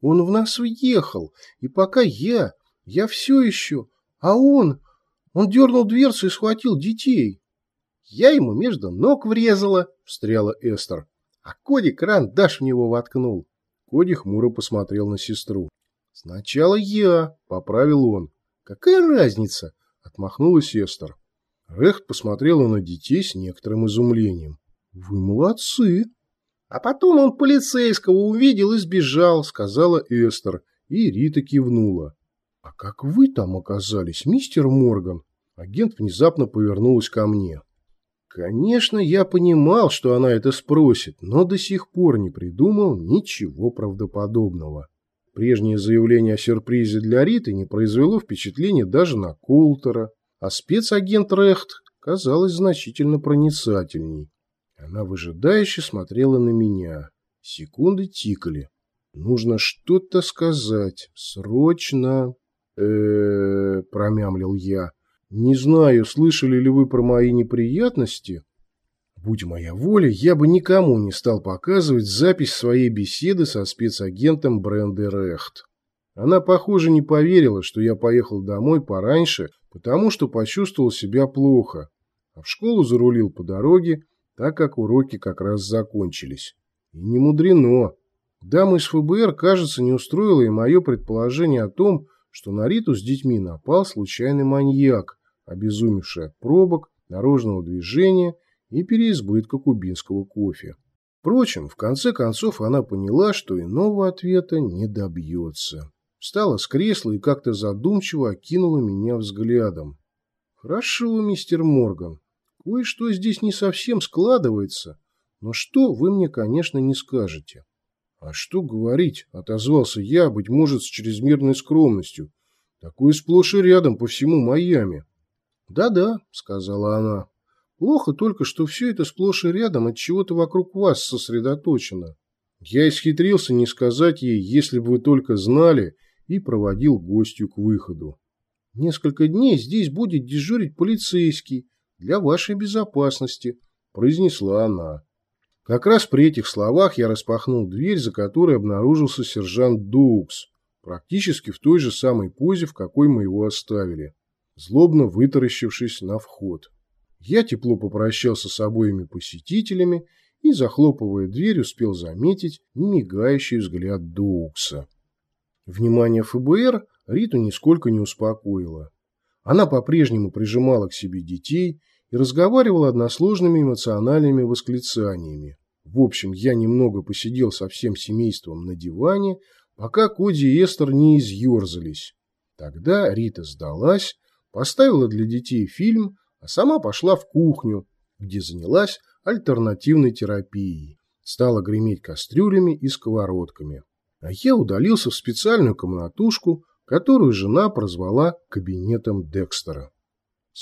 Он в нас въехал, и пока я, я все еще, а он, он дернул дверцу и схватил детей. Я ему между ног врезала, встряла Эстер, а Коди кран-даш в него воткнул. Коди хмуро посмотрел на сестру. «Сначала я», — поправил он. «Какая разница?» — отмахнулась Эстер. Рехт посмотрела на детей с некоторым изумлением. «Вы молодцы!» «А потом он полицейского увидел и сбежал», — сказала Эстер, и Рита кивнула. «А как вы там оказались, мистер Морган?» Агент внезапно повернулась ко мне. Конечно, я понимал, что она это спросит, но до сих пор не придумал ничего правдоподобного. Прежнее заявление о сюрпризе для Риты не произвело впечатления даже на Колтера, а спецагент Рехт казалось значительно проницательней. Она выжидающе смотрела на меня. Секунды тикали. Нужно что-то сказать. Срочно. э, промямлил я. Не знаю, слышали ли вы про мои неприятности. Будь моя воля, я бы никому не стал показывать запись своей беседы со спецагентом Бренды Рехт. Она, похоже, не поверила, что я поехал домой пораньше, потому что почувствовал себя плохо, а в школу зарулил по дороге, так как уроки как раз закончились. И не мудрено. Дама из ФБР, кажется, не устроила и мое предположение о том, что на Риту с детьми напал случайный маньяк, обезумевший от пробок, дорожного движения и переизбытка кубинского кофе. Впрочем, в конце концов она поняла, что иного ответа не добьется. Встала с кресла и как-то задумчиво окинула меня взглядом. «Хорошо, мистер Морган, кое-что здесь не совсем складывается, но что вы мне, конечно, не скажете». «А что говорить?» – отозвался я, быть может, с чрезмерной скромностью. «Такое сплошь и рядом по всему Майами». «Да-да», — сказала она. «Плохо только, что все это сплошь и рядом от чего-то вокруг вас сосредоточено. Я исхитрился не сказать ей, если бы вы только знали, и проводил гостью к выходу. Несколько дней здесь будет дежурить полицейский для вашей безопасности», — произнесла она. Как раз при этих словах я распахнул дверь, за которой обнаружился сержант Доукс, практически в той же самой позе, в какой мы его оставили злобно вытаращившись на вход. Я тепло попрощался с обоими посетителями и, захлопывая дверь, успел заметить немигающий взгляд Доукса. Внимание ФБР Риту нисколько не успокоило. Она по-прежнему прижимала к себе детей и разговаривала односложными эмоциональными восклицаниями. В общем, я немного посидел со всем семейством на диване, пока Коди и Эстер не изъерзались. Тогда Рита сдалась поставила для детей фильм, а сама пошла в кухню, где занялась альтернативной терапией. Стала греметь кастрюлями и сковородками. А я удалился в специальную комнатушку, которую жена прозвала кабинетом Декстера.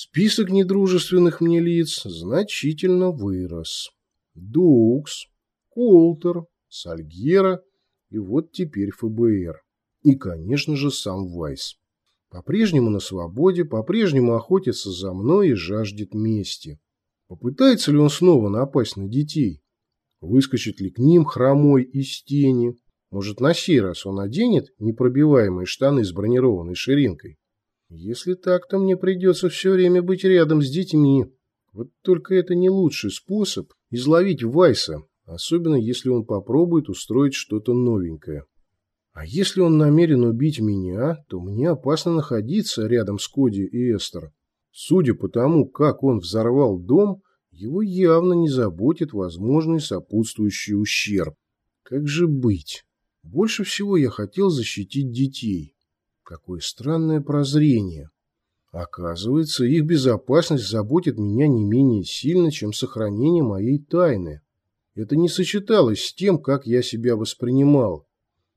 Список недружественных мне лиц значительно вырос. Дукс, Колтер, Сальгера и вот теперь ФБР. И, конечно же, сам Вайс. По-прежнему на свободе, по-прежнему охотится за мной и жаждет мести. Попытается ли он снова напасть на детей? Выскочит ли к ним хромой из тени? Может, на сей раз он оденет непробиваемые штаны с бронированной ширинкой? Если так, то мне придется все время быть рядом с детьми. Вот только это не лучший способ изловить Вайса, особенно если он попробует устроить что-то новенькое. А если он намерен убить меня, то мне опасно находиться рядом с Коди и Эстер. Судя по тому, как он взорвал дом, его явно не заботит возможный сопутствующий ущерб. Как же быть? Больше всего я хотел защитить детей. Какое странное прозрение. Оказывается, их безопасность заботит меня не менее сильно, чем сохранение моей тайны. Это не сочеталось с тем, как я себя воспринимал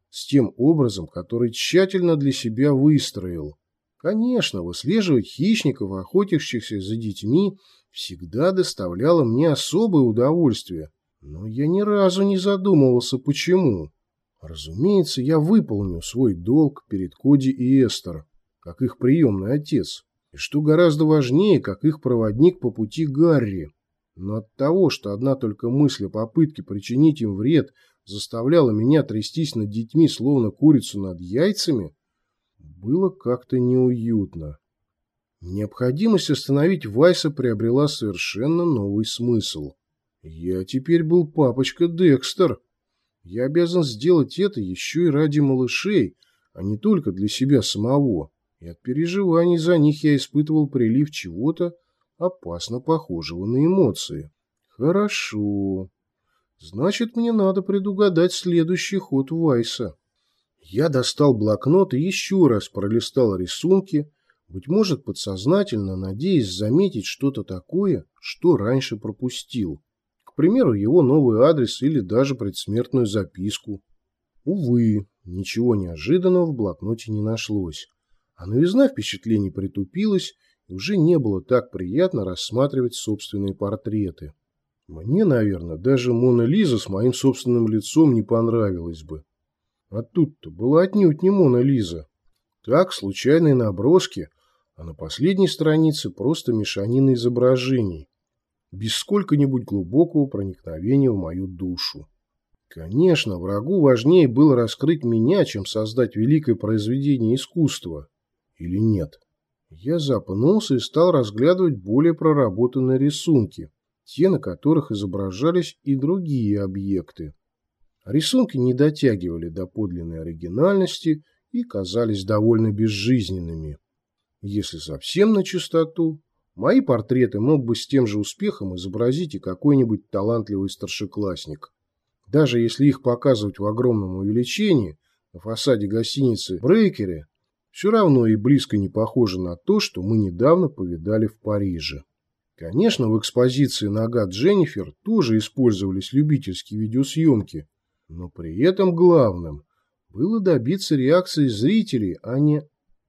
с тем образом, который тщательно для себя выстроил. Конечно, выслеживать хищников, охотящихся за детьми, всегда доставляло мне особое удовольствие, но я ни разу не задумывался, почему. Разумеется, я выполню свой долг перед Коди и Эстер, как их приемный отец, и что гораздо важнее, как их проводник по пути Гарри. Но от того, что одна только мысль о попытке причинить им вред заставляла меня трястись над детьми, словно курицу над яйцами, было как-то неуютно. Необходимость остановить Вайса приобрела совершенно новый смысл. Я теперь был папочка Декстер. Я обязан сделать это еще и ради малышей, а не только для себя самого. И от переживаний за них я испытывал прилив чего-то опасно похожего на эмоции. Хорошо. Значит, мне надо предугадать следующий ход Вайса. Я достал блокнот и еще раз пролистал рисунки, быть может, подсознательно, надеясь заметить что-то такое, что раньше пропустил. К примеру, его новый адрес или даже предсмертную записку. Увы, ничего неожиданного в блокноте не нашлось. А новизна впечатлений притупилась, и уже не было так приятно рассматривать собственные портреты. Мне, наверное, даже Мона Лиза с моим собственным лицом не понравилась бы. А тут-то была отнюдь не Мона Лиза. Так, случайные наброски – а на последней странице просто мешанина изображений, без сколько-нибудь глубокого проникновения в мою душу. Конечно, врагу важнее было раскрыть меня, чем создать великое произведение искусства. Или нет? Я запнулся и стал разглядывать более проработанные рисунки, те, на которых изображались и другие объекты. Рисунки не дотягивали до подлинной оригинальности и казались довольно безжизненными. Если совсем на чистоту, мои портреты мог бы с тем же успехом изобразить и какой-нибудь талантливый старшеклассник. Даже если их показывать в огромном увеличении на фасаде гостиницы «Брейкере», все равно и близко не похоже на то, что мы недавно повидали в Париже. Конечно, в экспозиции «Нога Дженнифер» тоже использовались любительские видеосъемки, но при этом главным было добиться реакции зрителей, а не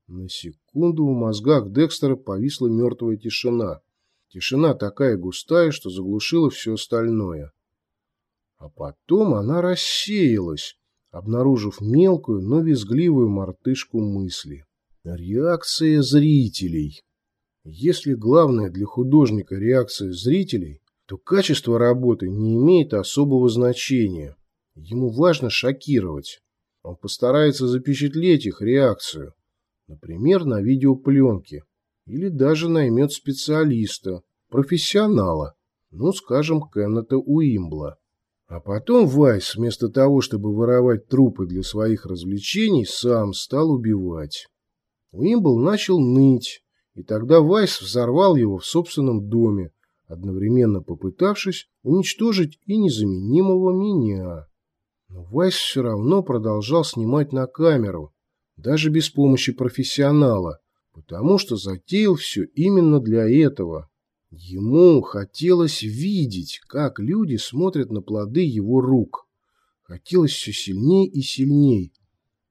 на секунду в мозгах Декстера повисла мертвая тишина. Тишина такая густая, что заглушила все остальное. А потом она рассеялась, обнаружив мелкую, но визгливую мартышку мысли. Реакция зрителей. Если главное для художника реакция зрителей, то качество работы не имеет особого значения. Ему важно шокировать. Он постарается запечатлеть их реакцию например, на видеопленке, или даже наймет специалиста, профессионала, ну, скажем, Кеннета Уимбла. А потом Вайс, вместо того, чтобы воровать трупы для своих развлечений, сам стал убивать. Уимбл начал ныть, и тогда Вайс взорвал его в собственном доме, одновременно попытавшись уничтожить и незаменимого меня. Но Вайс все равно продолжал снимать на камеру, даже без помощи профессионала, потому что затеял все именно для этого. Ему хотелось видеть, как люди смотрят на плоды его рук. Хотелось все сильней и сильней.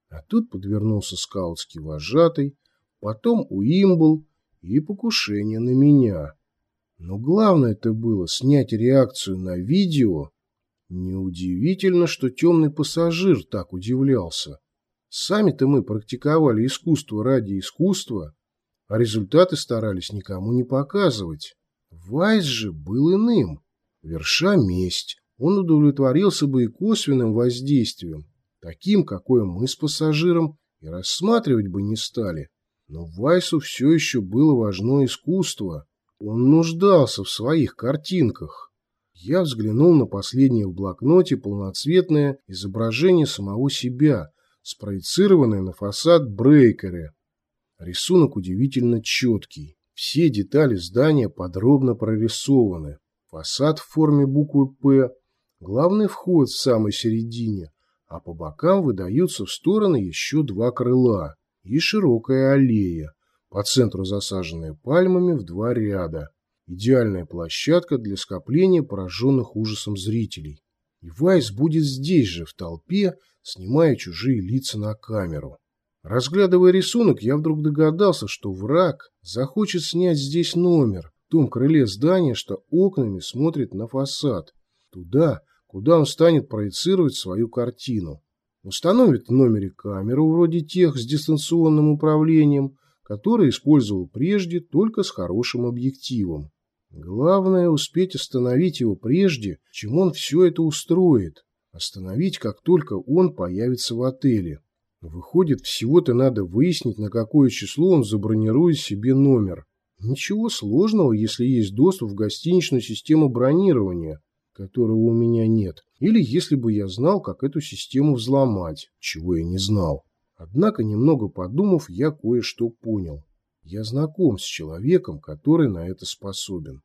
А тут подвернулся скаутский вожатый, потом Уимбл и покушение на меня. Но главное это было снять реакцию на видео. Неудивительно, что темный пассажир так удивлялся. Сами-то мы практиковали искусство ради искусства, а результаты старались никому не показывать. Вайс же был иным. Верша месть, он удовлетворился бы и косвенным воздействием, таким, какое мы с пассажиром и рассматривать бы не стали. Но Вайсу все еще было важно искусство. Он нуждался в своих картинках. Я взглянул на последнее в блокноте полноцветное изображение самого себя – спроецированное на фасад брейкере. Рисунок удивительно четкий. Все детали здания подробно прорисованы. Фасад в форме буквы «П», главный вход в самой середине, а по бокам выдаются в стороны еще два крыла и широкая аллея, по центру засаженная пальмами в два ряда. Идеальная площадка для скопления пораженных ужасом зрителей. И Вайс будет здесь же, в толпе, снимая чужие лица на камеру. Разглядывая рисунок, я вдруг догадался, что враг захочет снять здесь номер, в том крыле здания, что окнами смотрит на фасад, туда, куда он станет проецировать свою картину. Установит в номере камеру вроде тех с дистанционным управлением, которые использовал прежде только с хорошим объективом. Главное успеть остановить его прежде, чем он все это устроит. Остановить, как только он появится в отеле. Выходит, всего-то надо выяснить, на какое число он забронирует себе номер. Ничего сложного, если есть доступ в гостиничную систему бронирования, которого у меня нет. Или если бы я знал, как эту систему взломать, чего я не знал. Однако, немного подумав, я кое-что понял. Я знаком с человеком, который на это способен.